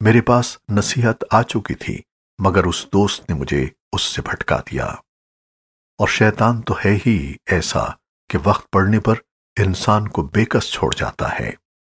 میرے پاس نصیحت آ چکی تھی، مگر اس دوست نے مجھے اس سے بھٹکا دیا۔ اور شیطان تو ہے ہی ایسا کہ وقت پڑنے پر انسان کو بے کس چھوڑ جاتا ہے۔